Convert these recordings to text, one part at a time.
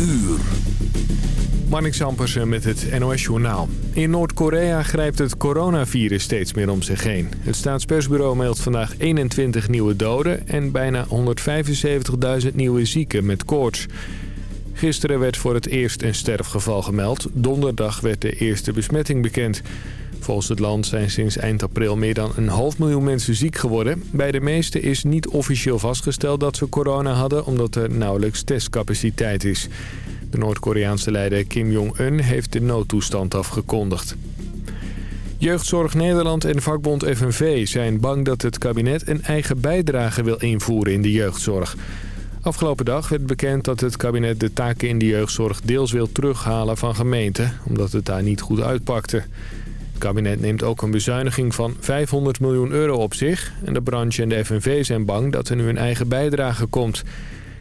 uur. Marnix met het NOS Journaal. In Noord-Korea grijpt het coronavirus steeds meer om zich heen. Het staatspersbureau meldt vandaag 21 nieuwe doden... en bijna 175.000 nieuwe zieken met koorts. Gisteren werd voor het eerst een sterfgeval gemeld. Donderdag werd de eerste besmetting bekend. Volgens het land zijn sinds eind april meer dan een half miljoen mensen ziek geworden. Bij de meeste is niet officieel vastgesteld dat ze corona hadden... omdat er nauwelijks testcapaciteit is. De Noord-Koreaanse leider Kim Jong-un heeft de noodtoestand afgekondigd. Jeugdzorg Nederland en vakbond FNV zijn bang dat het kabinet een eigen bijdrage wil invoeren in de jeugdzorg. Afgelopen dag werd bekend dat het kabinet de taken in de jeugdzorg deels wil terughalen van gemeenten, omdat het daar niet goed uitpakte. Kabinet neemt ook een bezuiniging van 500 miljoen euro op zich en de branche en de FNV zijn bang dat er nu een eigen bijdrage komt.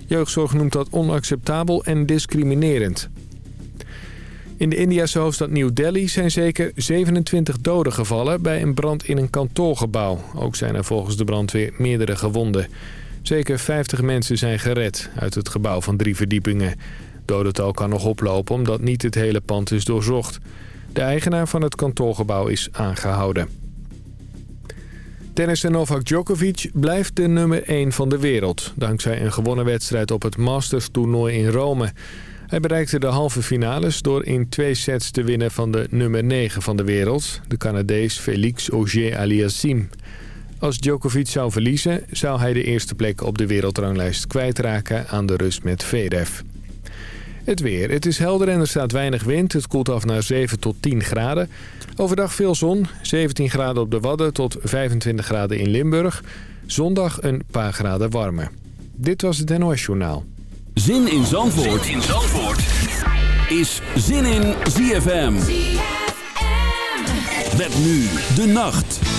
Jeugdzorg noemt dat onacceptabel en discriminerend. In de Indiase hoofdstad New Delhi zijn zeker 27 doden gevallen bij een brand in een kantoorgebouw. Ook zijn er volgens de brandweer meerdere gewonden. Zeker 50 mensen zijn gered uit het gebouw van drie verdiepingen. Dodental kan nog oplopen omdat niet het hele pand is doorzocht. De eigenaar van het kantoorgebouw is aangehouden. Tennisser Novak Djokovic blijft de nummer 1 van de wereld... dankzij een gewonnen wedstrijd op het Masters-toernooi in Rome. Hij bereikte de halve finales door in twee sets te winnen van de nummer 9 van de wereld... de Canadees Felix Auger-Aliassime. Als Djokovic zou verliezen, zou hij de eerste plek op de wereldranglijst kwijtraken aan de rust met Federer. Het weer. Het is helder en er staat weinig wind. Het koelt af naar 7 tot 10 graden. Overdag veel zon. 17 graden op de Wadden tot 25 graden in Limburg. Zondag een paar graden warmer. Dit was het NOS Journaal. Zin in Zandvoort, zin in Zandvoort. is Zin in ZFM. ZFM. Met nu de nacht.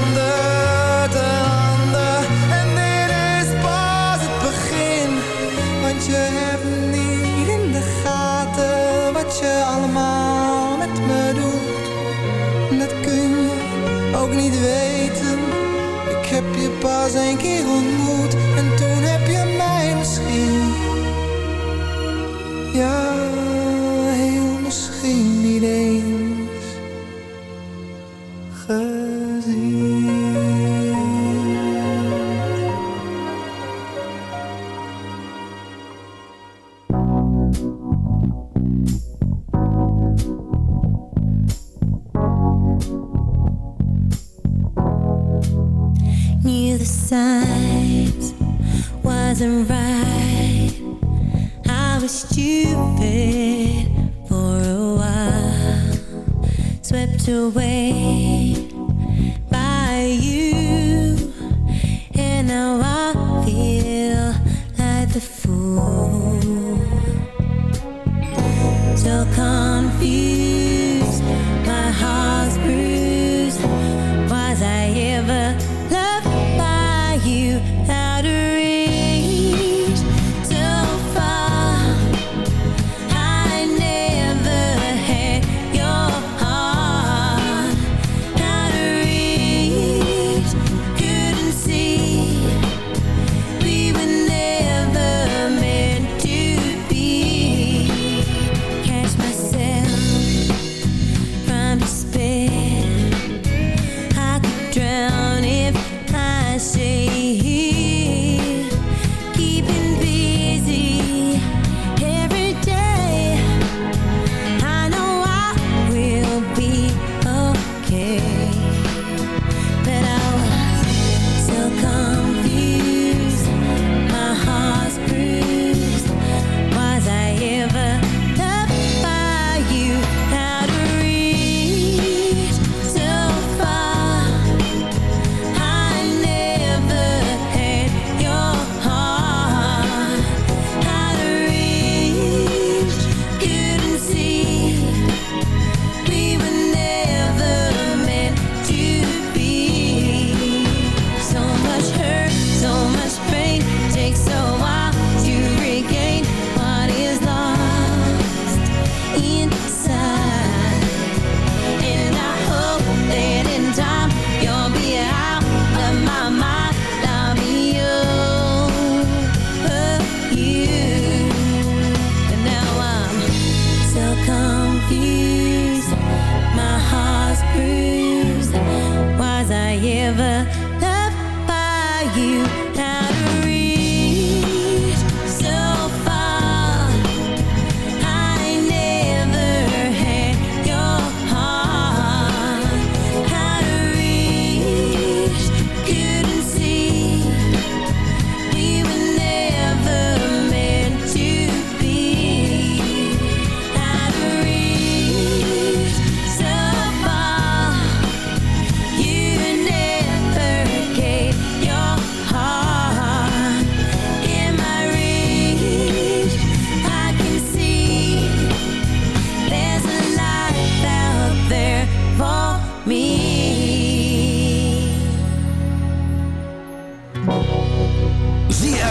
je pas een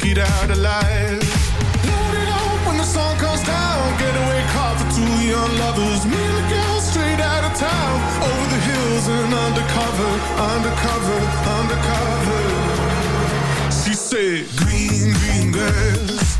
get out alive. Load it up when the sun comes down. Getaway car for two young lovers. Me and the girl straight out of town. Over the hills and undercover, undercover, undercover. She said, Green, green grass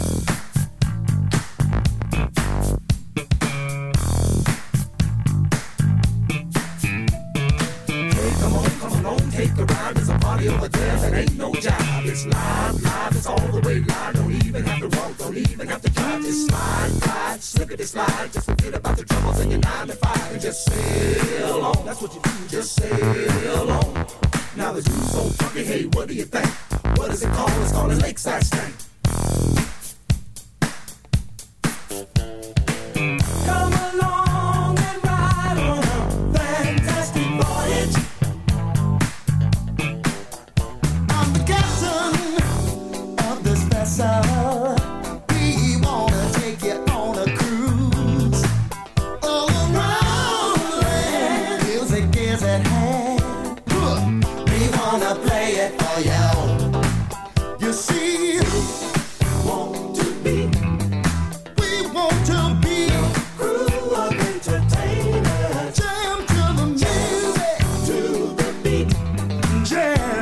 jam.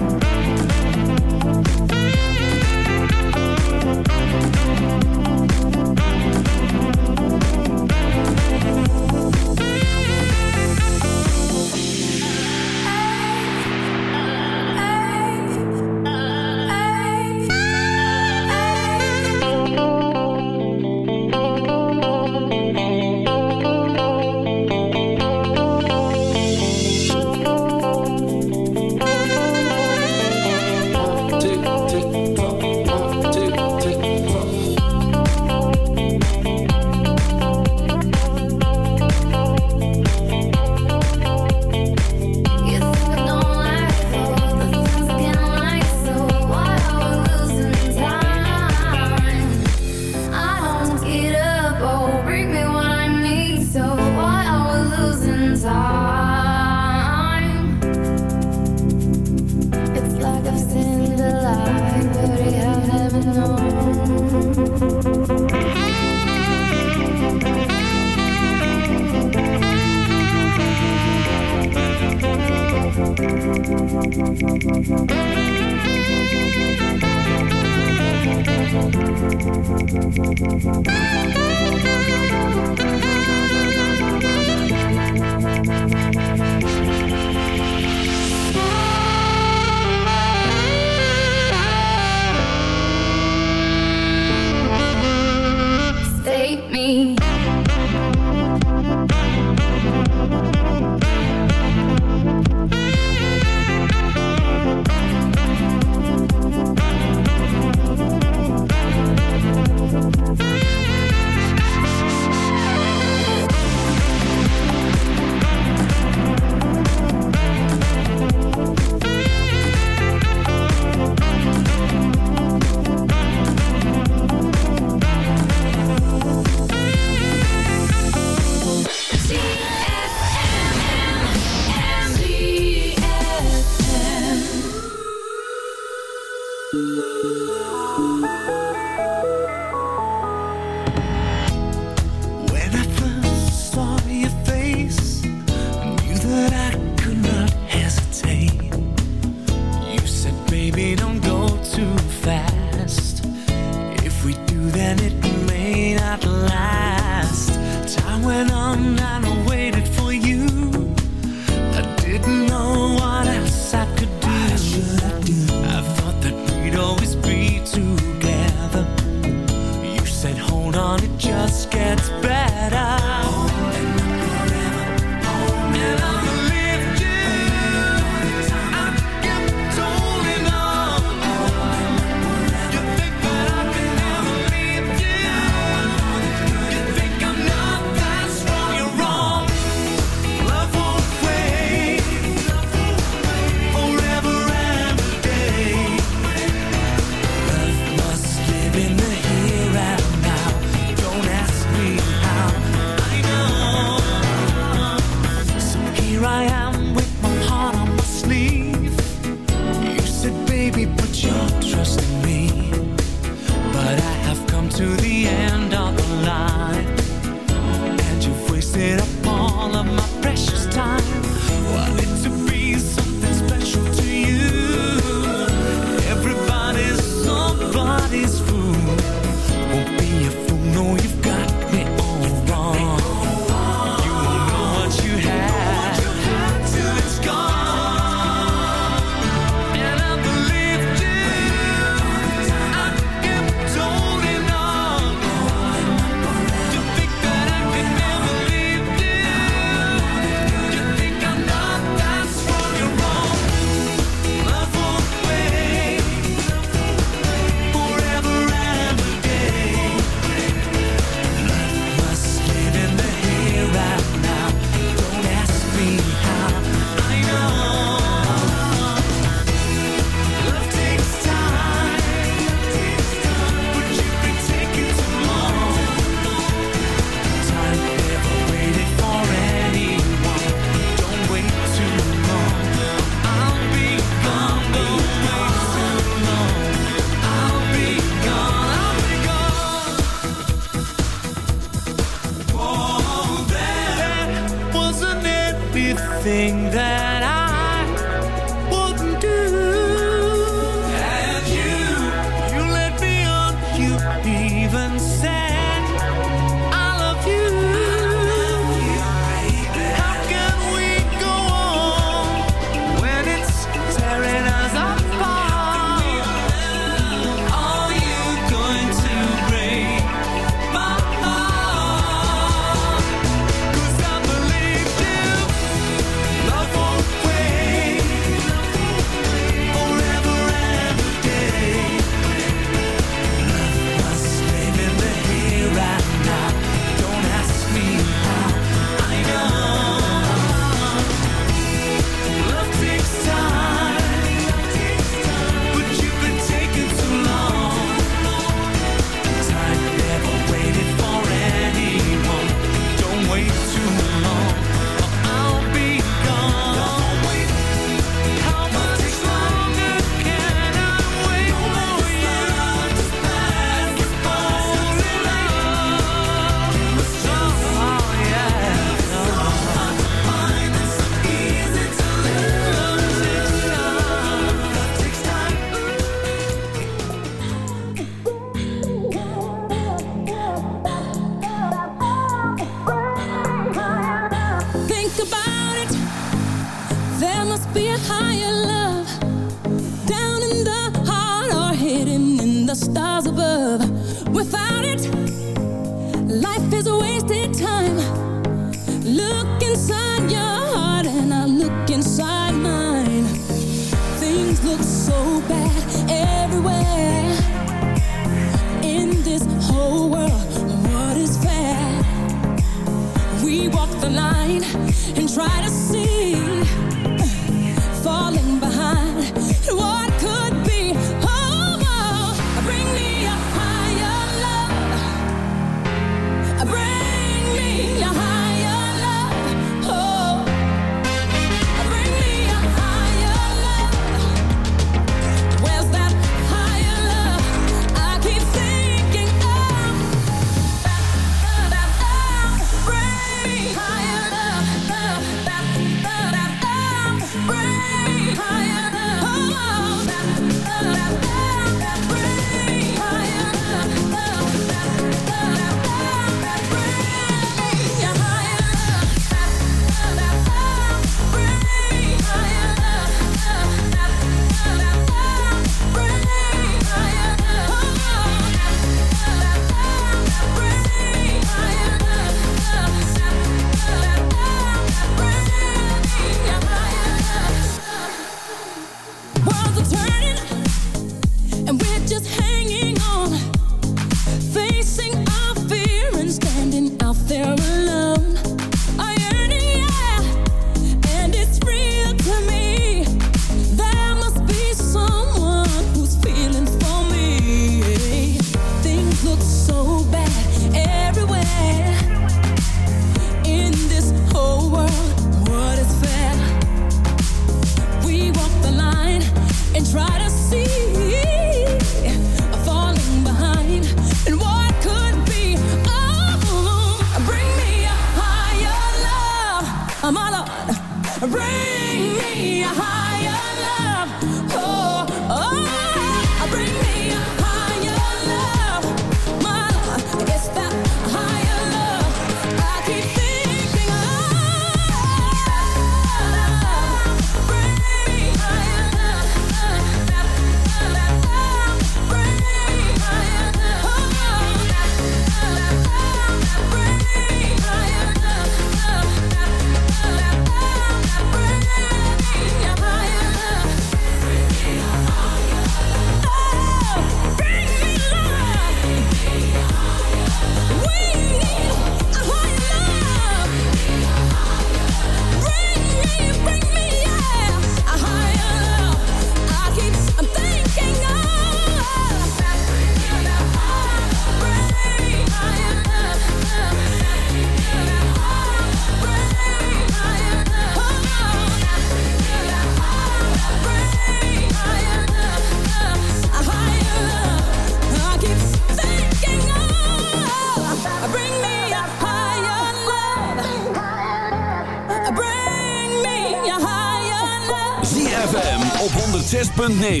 9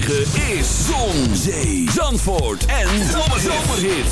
is Zon, Zee, Zandvoort en Zomerhit.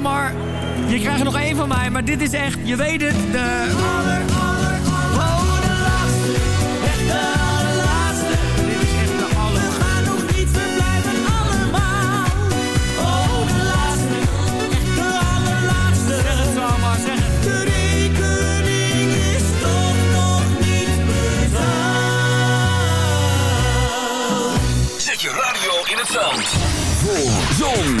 Maar je krijgt nog één van mij, maar dit is echt, je weet het, de... Aller, aller, aller, de laatste, echt de allerlaatste. Dit is echt de allerlaatste. We gaan nog niet, we blijven allemaal. Oh, de laatste, echt de allerlaatste. Zeg het zo, Ammar, zeg het. De rekening is toch nog niet betaald. Zet je radio in het zand. Voor zon